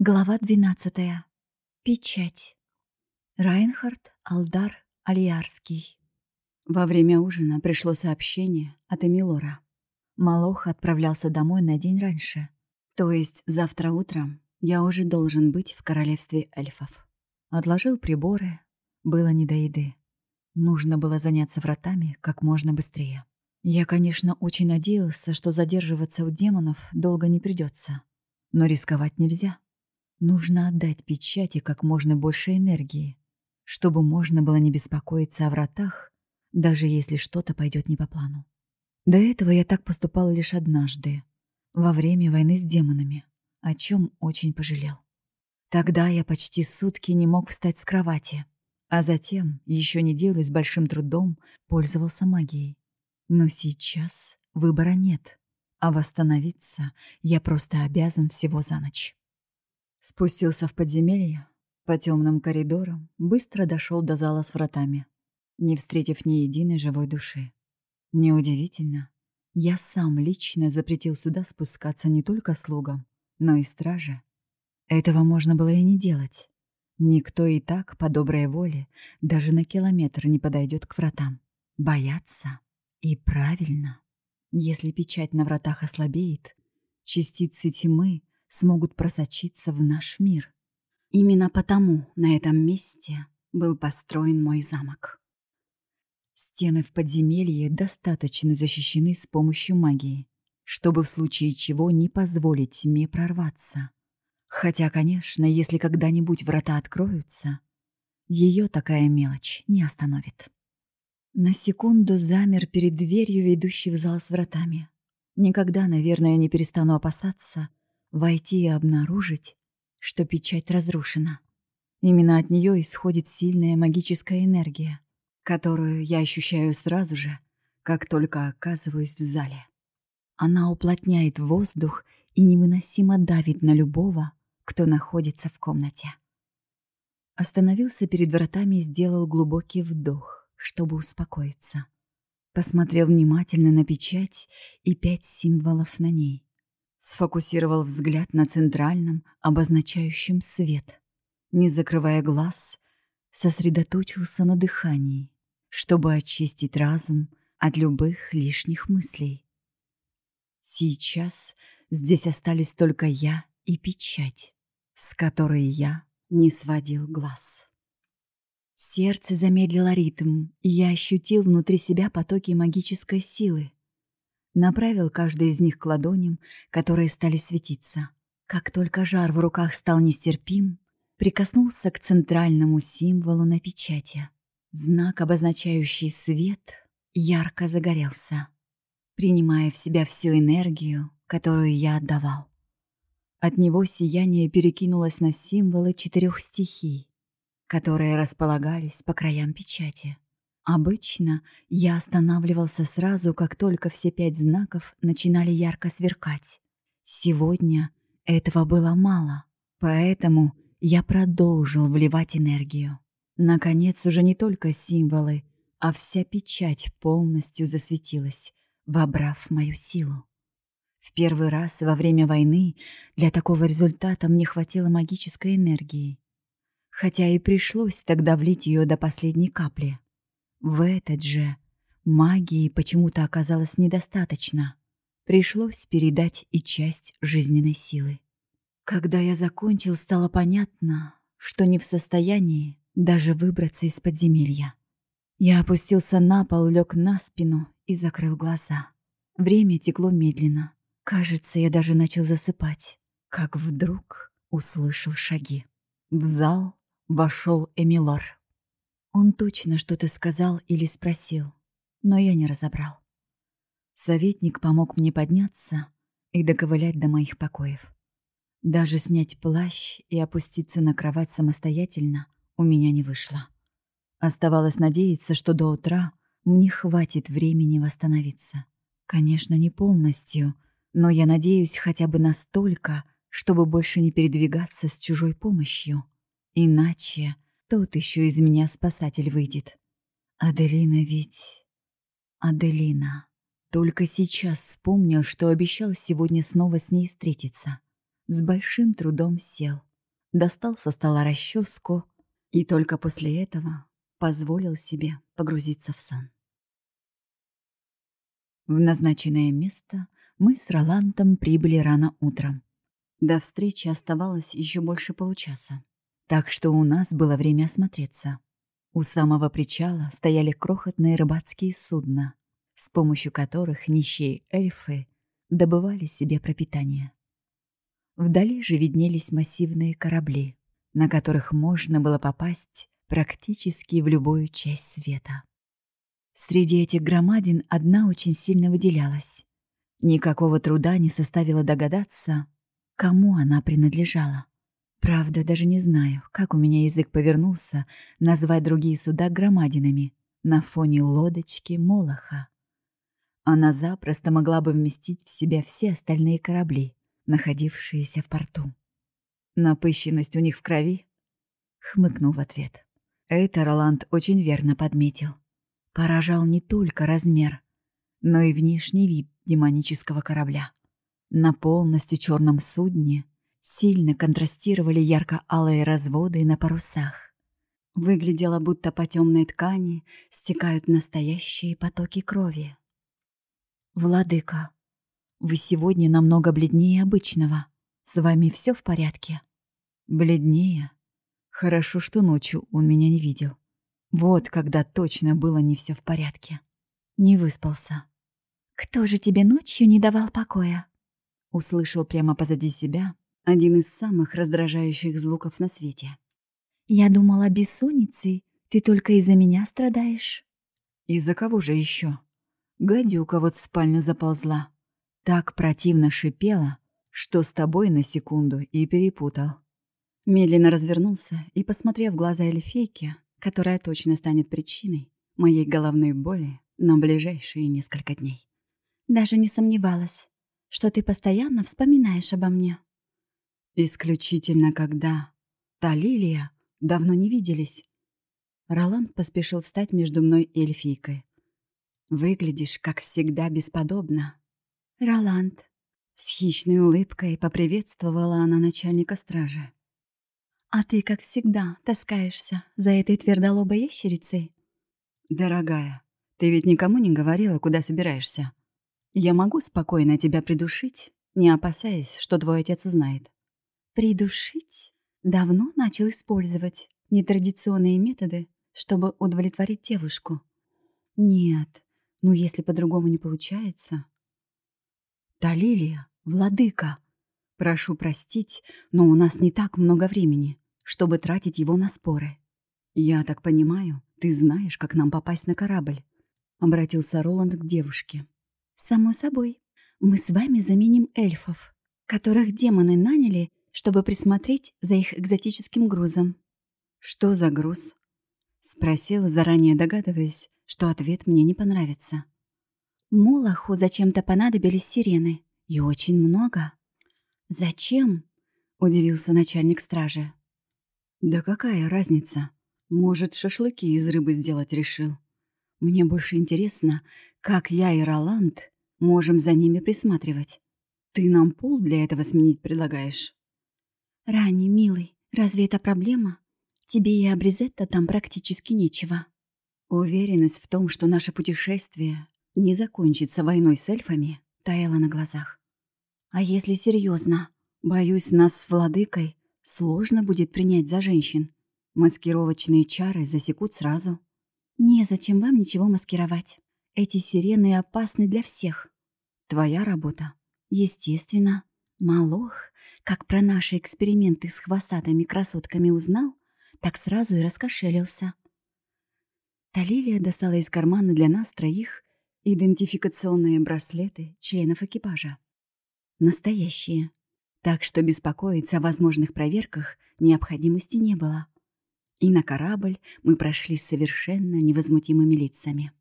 Глава 12. Печать. Райнхард Алдар Альярский. Во время ужина пришло сообщение от Эмилора. Малох отправлялся домой на день раньше. То есть завтра утром я уже должен быть в королевстве эльфов. Отложил приборы. Было не до еды. Нужно было заняться вратами как можно быстрее. Я, конечно, очень надеялся, что задерживаться у демонов долго не придется, Но рисковать нельзя. Нужно отдать печати как можно больше энергии, чтобы можно было не беспокоиться о вратах, даже если что-то пойдет не по плану. До этого я так поступал лишь однажды, во время войны с демонами, о чем очень пожалел. Тогда я почти сутки не мог встать с кровати, а затем еще неделю с большим трудом пользовался магией. Но сейчас выбора нет, а восстановиться я просто обязан всего за ночь. Спустился в подземелье, по темным коридорам, быстро дошел до зала с вратами, не встретив ни единой живой души. Неудивительно, я сам лично запретил сюда спускаться не только слугам, но и страже. Этого можно было и не делать. Никто и так, по доброй воле, даже на километр не подойдет к вратам. Бояться? И правильно. Если печать на вратах ослабеет, частицы тьмы смогут просочиться в наш мир. Именно потому на этом месте был построен мой замок. Стены в подземелье достаточно защищены с помощью магии, чтобы в случае чего не позволить тьме прорваться. Хотя, конечно, если когда-нибудь врата откроются, ее такая мелочь не остановит. На секунду замер перед дверью, ведущей в зал с вратами. Никогда, наверное, не перестану опасаться, войти и обнаружить, что печать разрушена. Именно от нее исходит сильная магическая энергия, которую я ощущаю сразу же, как только оказываюсь в зале. Она уплотняет воздух и невыносимо давит на любого, кто находится в комнате. Остановился перед вратами и сделал глубокий вдох, чтобы успокоиться. Посмотрел внимательно на печать и пять символов на ней. Сфокусировал взгляд на центральном, обозначающем свет. Не закрывая глаз, сосредоточился на дыхании, чтобы очистить разум от любых лишних мыслей. Сейчас здесь остались только я и печать, с которой я не сводил глаз. Сердце замедлило ритм, и я ощутил внутри себя потоки магической силы, направил каждый из них к ладоням, которые стали светиться. Как только жар в руках стал нестерпим, прикоснулся к центральному символу на печати. Знак, обозначающий свет, ярко загорелся, принимая в себя всю энергию, которую я отдавал. От него сияние перекинулось на символы четырех стихий, которые располагались по краям печати. Обычно я останавливался сразу, как только все пять знаков начинали ярко сверкать. Сегодня этого было мало, поэтому я продолжил вливать энергию. Наконец, уже не только символы, а вся печать полностью засветилась, вобрав мою силу. В первый раз во время войны для такого результата мне хватило магической энергии, хотя и пришлось тогда влить ее до последней капли. В этот же магии почему-то оказалось недостаточно. Пришлось передать и часть жизненной силы. Когда я закончил, стало понятно, что не в состоянии даже выбраться из подземелья. Я опустился на пол, лег на спину и закрыл глаза. Время текло медленно. Кажется, я даже начал засыпать, как вдруг услышал шаги. В зал вошел Эмилар. Он точно что-то сказал или спросил, но я не разобрал. Советник помог мне подняться и доковылять до моих покоев. Даже снять плащ и опуститься на кровать самостоятельно у меня не вышло. Оставалось надеяться, что до утра мне хватит времени восстановиться. Конечно, не полностью, но я надеюсь хотя бы настолько, чтобы больше не передвигаться с чужой помощью. Иначе тот еще из меня спасатель выйдет. Аделина ведь... Аделина. Только сейчас вспомнил, что обещал сегодня снова с ней встретиться. С большим трудом сел, достал со стола расческу и только после этого позволил себе погрузиться в сон. В назначенное место мы с Роландом прибыли рано утром. До встречи оставалось еще больше получаса, так что у нас было время осмотреться. У самого причала стояли крохотные рыбацкие судна, с помощью которых нищие эльфы добывали себе пропитание. Вдали же виднелись массивные корабли, на которых можно было попасть практически в любую часть света. Среди этих громадин одна очень сильно выделялась. Никакого труда не составило догадаться, кому она принадлежала. Правда, даже не знаю, как у меня язык повернулся назвать другие суда громадинами на фоне лодочки Молоха. Она запросто могла бы вместить в себя все остальные корабли, находившиеся в порту. Напыщенность у них в крови? Хмыкнул в ответ. Это Роланд очень верно подметил. Поражал не только размер, но и внешний вид демонического корабля. На полностью черном судне сильно контрастировали ярко-алые разводы на парусах. Выглядело, будто по темной ткани стекают настоящие потоки крови. «Владыка, вы сегодня намного бледнее обычного. С вами все в порядке?» «Бледнее? Хорошо, что ночью он меня не видел. Вот когда точно было не все в порядке. Не выспался». «Кто же тебе ночью не давал покоя?» Услышал прямо позади себя один из самых раздражающих звуков на свете. «Я думала, бессонницей ты только из-за меня страдаешь». «Из-за кого же еще? Гадюка вот в спальню заползла. Так противно шипела, что с тобой на секунду и перепутал». Медленно развернулся и, посмотрев в глаза эльфейки, которая точно станет причиной моей головной боли на ближайшие несколько дней. «Даже не сомневалась что ты постоянно вспоминаешь обо мне». «Исключительно когда та Лилия давно не виделись». Роланд поспешил встать между мной и эльфийкой. «Выглядишь, как всегда, бесподобно». «Роланд». С хищной улыбкой поприветствовала она начальника стражи. «А ты, как всегда, таскаешься за этой твердолобой ящерицей?» «Дорогая, ты ведь никому не говорила, куда собираешься?» Я могу спокойно тебя придушить, не опасаясь, что твой отец узнает. Придушить? Давно начал использовать нетрадиционные методы, чтобы удовлетворить девушку. Нет, ну если по-другому не получается. Талилия, владыка, прошу простить, но у нас не так много времени, чтобы тратить его на споры. Я так понимаю, ты знаешь, как нам попасть на корабль. Обратился Роланд к девушке. «Само собой. Мы с вами заменим эльфов, которых демоны наняли, чтобы присмотреть за их экзотическим грузом». «Что за груз?» Спросила, заранее догадываясь, что ответ мне не понравится. Молоху зачем-то понадобились сирены. И очень много. «Зачем?» — удивился начальник стражи. «Да какая разница? Может, шашлыки из рыбы сделать решил. Мне больше интересно, как я и Роланд Можем за ними присматривать. Ты нам пол для этого сменить предлагаешь?» «Рани, милый, разве это проблема? Тебе и обрезать-то там практически нечего». Уверенность в том, что наше путешествие не закончится войной с эльфами, таяла на глазах. А если серьезно, боюсь, нас с владыкой сложно будет принять за женщин. Маскировочные чары засекут сразу. Незачем вам ничего маскировать. Эти сирены опасны для всех. Твоя работа. Естественно. Малох, как про наши эксперименты с хвостатыми красотками узнал, так сразу и раскошелился. Талилия достала из кармана для нас троих идентификационные браслеты членов экипажа. Настоящие. Так что беспокоиться о возможных проверках необходимости не было. И на корабль мы прошли с совершенно невозмутимыми лицами.